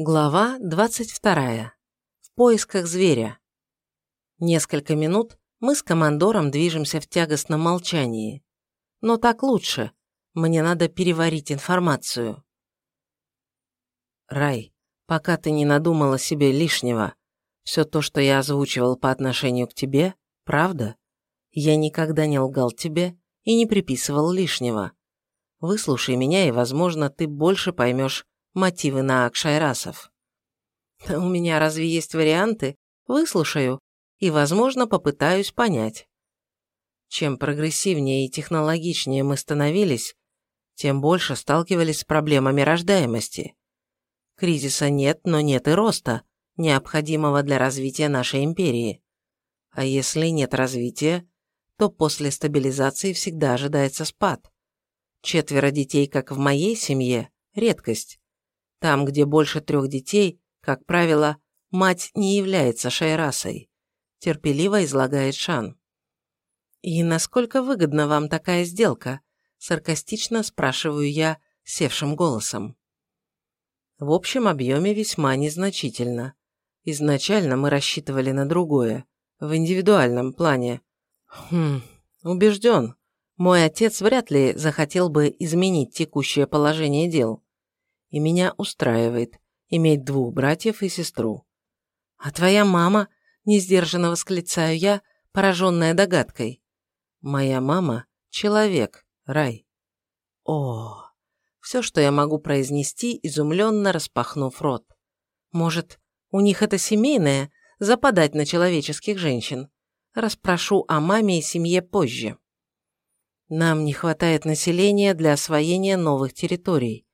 Глава 22. В поисках зверя. Несколько минут мы с командором движемся в тягостном молчании. Но так лучше. Мне надо переварить информацию. Рай, пока ты не надумала себе лишнего, все то, что я озвучивал по отношению к тебе, правда? Я никогда не лгал тебе и не приписывал лишнего. Выслушай меня, и, возможно, ты больше поймешь мотивы на Акшайрасов. У меня разве есть варианты? Выслушаю и, возможно, попытаюсь понять. Чем прогрессивнее и технологичнее мы становились, тем больше сталкивались с проблемами рождаемости. Кризиса нет, но нет и роста, необходимого для развития нашей империи. А если нет развития, то после стабилизации всегда ожидается спад. Четверо детей, как в моей семье, редкость. Там, где больше трех детей, как правило, мать не является шайрасой. Терпеливо излагает Шан. «И насколько выгодна вам такая сделка?» Саркастично спрашиваю я севшим голосом. В общем объеме весьма незначительно. Изначально мы рассчитывали на другое, в индивидуальном плане. Хм, убежден, мой отец вряд ли захотел бы изменить текущее положение дел и меня устраивает иметь двух братьев и сестру. А твоя мама, несдержанно восклицаю я, пораженная догадкой. Моя мама — человек, рай. О, все, что я могу произнести, изумленно распахнув рот. Может, у них это семейное, западать на человеческих женщин? Распрошу о маме и семье позже. Нам не хватает населения для освоения новых территорий.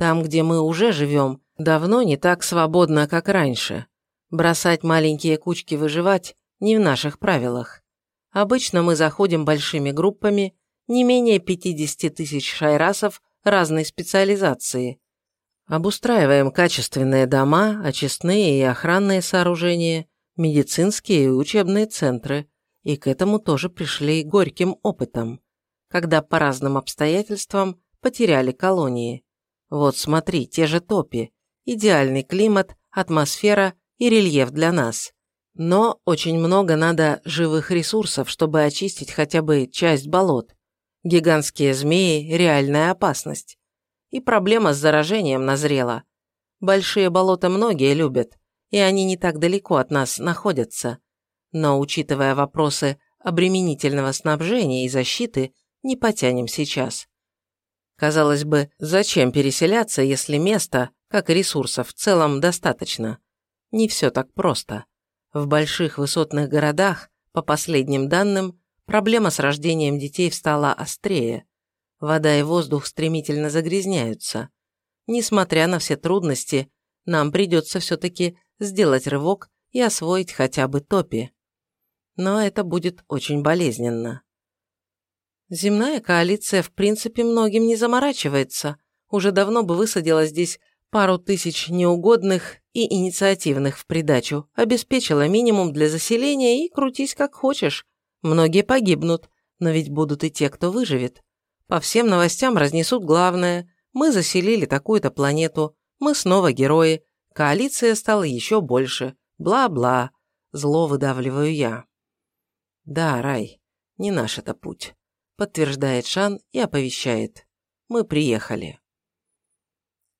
Там, где мы уже живем, давно не так свободно, как раньше. Бросать маленькие кучки выживать не в наших правилах. Обычно мы заходим большими группами, не менее 50 тысяч шайрасов разной специализации. Обустраиваем качественные дома, очистные и охранные сооружения, медицинские и учебные центры, и к этому тоже пришли горьким опытом, когда по разным обстоятельствам потеряли колонии. Вот смотри, те же топи. Идеальный климат, атмосфера и рельеф для нас. Но очень много надо живых ресурсов, чтобы очистить хотя бы часть болот. Гигантские змеи – реальная опасность. И проблема с заражением назрела. Большие болота многие любят, и они не так далеко от нас находятся. Но, учитывая вопросы обременительного снабжения и защиты, не потянем сейчас. Казалось бы, зачем переселяться, если места, как и ресурсов, в целом достаточно? Не все так просто. В больших высотных городах, по последним данным, проблема с рождением детей встала острее. Вода и воздух стремительно загрязняются. Несмотря на все трудности, нам придется все-таки сделать рывок и освоить хотя бы топи. Но это будет очень болезненно. Земная коалиция в принципе многим не заморачивается. Уже давно бы высадила здесь пару тысяч неугодных и инициативных в придачу, обеспечила минимум для заселения и крутись как хочешь. Многие погибнут, но ведь будут и те, кто выживет. По всем новостям разнесут главное. Мы заселили такую-то планету, мы снова герои, коалиция стала еще больше, бла-бла. Зло выдавливаю я. Да, Рай, не наш это путь подтверждает Шан и оповещает. Мы приехали.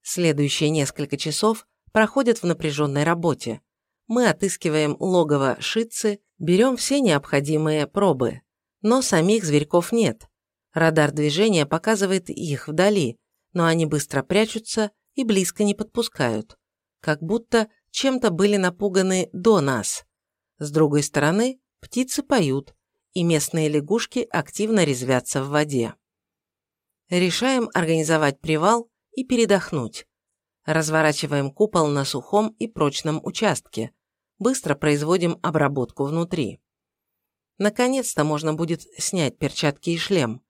Следующие несколько часов проходят в напряженной работе. Мы отыскиваем логово шицы, берем все необходимые пробы. Но самих зверьков нет. Радар движения показывает их вдали, но они быстро прячутся и близко не подпускают. Как будто чем-то были напуганы до нас. С другой стороны, птицы поют, и местные лягушки активно резвятся в воде. Решаем организовать привал и передохнуть. Разворачиваем купол на сухом и прочном участке. Быстро производим обработку внутри. Наконец-то можно будет снять перчатки и шлем.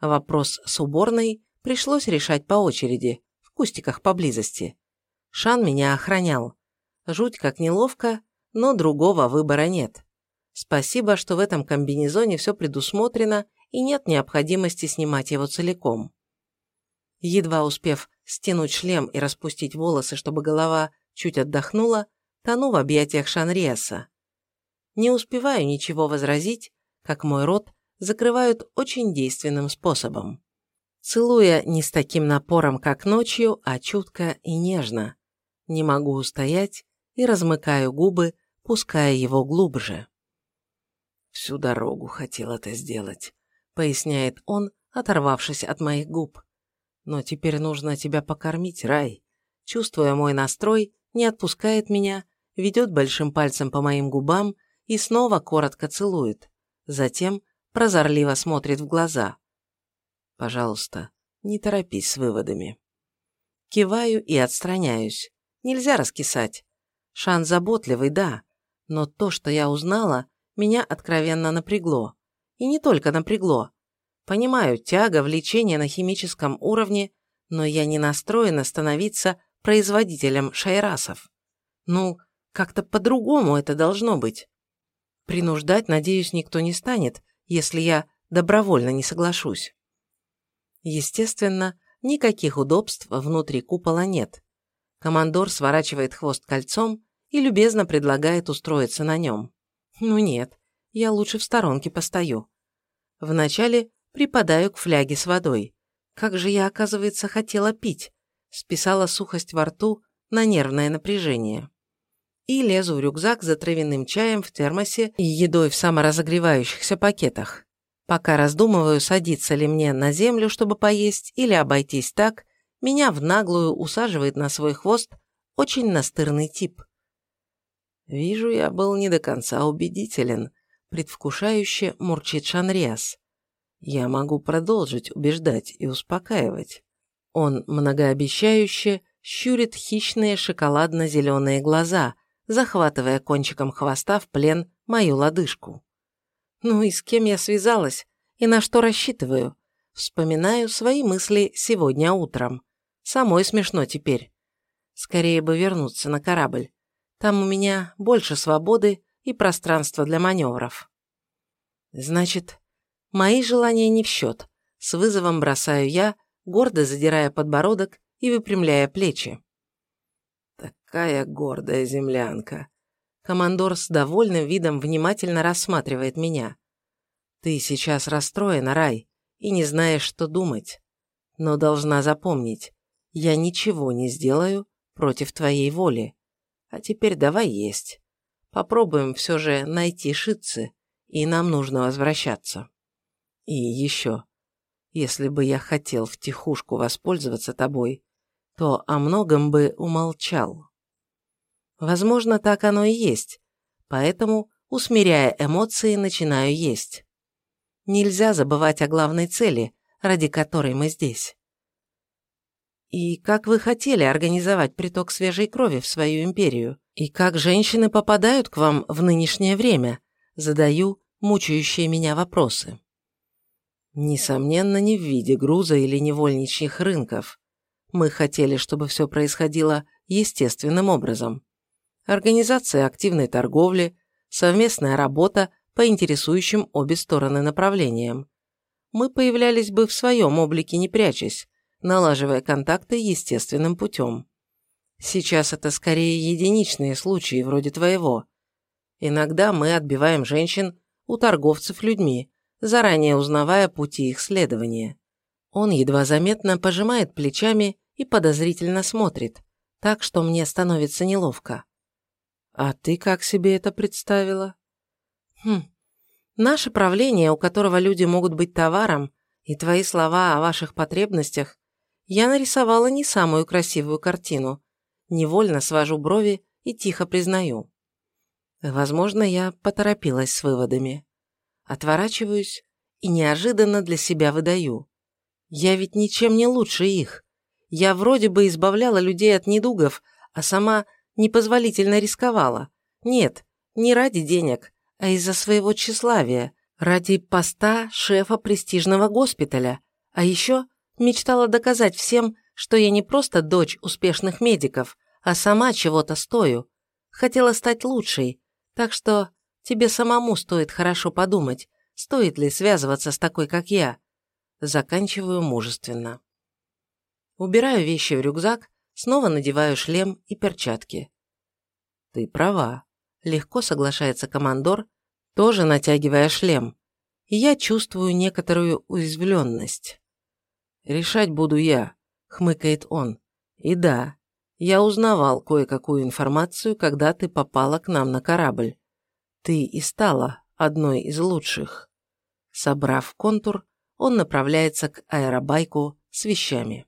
Вопрос с уборной пришлось решать по очереди, в кустиках поблизости. Шан меня охранял. Жуть как неловко, но другого выбора нет. Спасибо, что в этом комбинезоне все предусмотрено и нет необходимости снимать его целиком. Едва успев стянуть шлем и распустить волосы, чтобы голова чуть отдохнула, тону в объятиях Шанриеса. Не успеваю ничего возразить, как мой рот закрывают очень действенным способом. Целуя не с таким напором, как ночью, а чутко и нежно. Не могу устоять и размыкаю губы, пуская его глубже. «Всю дорогу хотел это сделать», — поясняет он, оторвавшись от моих губ. «Но теперь нужно тебя покормить, Рай». Чувствуя мой настрой, не отпускает меня, ведет большим пальцем по моим губам и снова коротко целует. Затем прозорливо смотрит в глаза. «Пожалуйста, не торопись с выводами». Киваю и отстраняюсь. Нельзя раскисать. Шан заботливый, да, но то, что я узнала, меня откровенно напрягло. И не только напрягло. Понимаю, тяга, влечение на химическом уровне, но я не настроена становиться производителем шайрасов. Ну, как-то по-другому это должно быть. Принуждать, надеюсь, никто не станет, если я добровольно не соглашусь. Естественно, никаких удобств внутри купола нет. Командор сворачивает хвост кольцом и любезно предлагает устроиться на нем. Ну нет, я лучше в сторонке постою. Вначале припадаю к фляге с водой. Как же я, оказывается, хотела пить. Списала сухость во рту на нервное напряжение. И лезу в рюкзак за травяным чаем в термосе и едой в саморазогревающихся пакетах. Пока раздумываю, садиться ли мне на землю, чтобы поесть, или обойтись так, меня в наглую усаживает на свой хвост очень настырный тип. Вижу, я был не до конца убедителен, предвкушающе мурчит Шанриас. Я могу продолжить убеждать и успокаивать. Он многообещающе щурит хищные шоколадно-зеленые глаза, захватывая кончиком хвоста в плен мою лодыжку. Ну и с кем я связалась и на что рассчитываю? Вспоминаю свои мысли сегодня утром. Самой смешно теперь. Скорее бы вернуться на корабль. Там у меня больше свободы и пространства для маневров. Значит, мои желания не в счет. С вызовом бросаю я, гордо задирая подбородок и выпрямляя плечи. Такая гордая землянка. Командор с довольным видом внимательно рассматривает меня. Ты сейчас расстроена, Рай, и не знаешь, что думать. Но должна запомнить, я ничего не сделаю против твоей воли. А теперь давай есть. Попробуем все же найти шитцы, и нам нужно возвращаться. И еще, если бы я хотел втихушку воспользоваться тобой, то о многом бы умолчал. Возможно, так оно и есть, поэтому, усмиряя эмоции, начинаю есть. Нельзя забывать о главной цели, ради которой мы здесь. И как вы хотели организовать приток свежей крови в свою империю? И как женщины попадают к вам в нынешнее время? Задаю мучающие меня вопросы. Несомненно, не в виде груза или невольничьих рынков. Мы хотели, чтобы все происходило естественным образом. Организация активной торговли, совместная работа по интересующим обе стороны направлениям. Мы появлялись бы в своем облике, не прячась, налаживая контакты естественным путем. Сейчас это скорее единичные случаи, вроде твоего. Иногда мы отбиваем женщин у торговцев людьми, заранее узнавая пути их следования. Он едва заметно пожимает плечами и подозрительно смотрит, так что мне становится неловко. «А ты как себе это представила?» «Хм, наше правление, у которого люди могут быть товаром, и твои слова о ваших потребностях я нарисовала не самую красивую картину. Невольно свожу брови и тихо признаю. Возможно, я поторопилась с выводами. Отворачиваюсь и неожиданно для себя выдаю. Я ведь ничем не лучше их. Я вроде бы избавляла людей от недугов, а сама непозволительно рисковала. Нет, не ради денег, а из-за своего тщеславия, ради поста шефа престижного госпиталя. А еще Мечтала доказать всем, что я не просто дочь успешных медиков, а сама чего-то стою. Хотела стать лучшей, так что тебе самому стоит хорошо подумать, стоит ли связываться с такой, как я. Заканчиваю мужественно. Убираю вещи в рюкзак, снова надеваю шлем и перчатки. Ты права. Легко соглашается командор, тоже натягивая шлем. И я чувствую некоторую уязвленность. «Решать буду я», — хмыкает он. «И да, я узнавал кое-какую информацию, когда ты попала к нам на корабль. Ты и стала одной из лучших». Собрав контур, он направляется к аэробайку с вещами.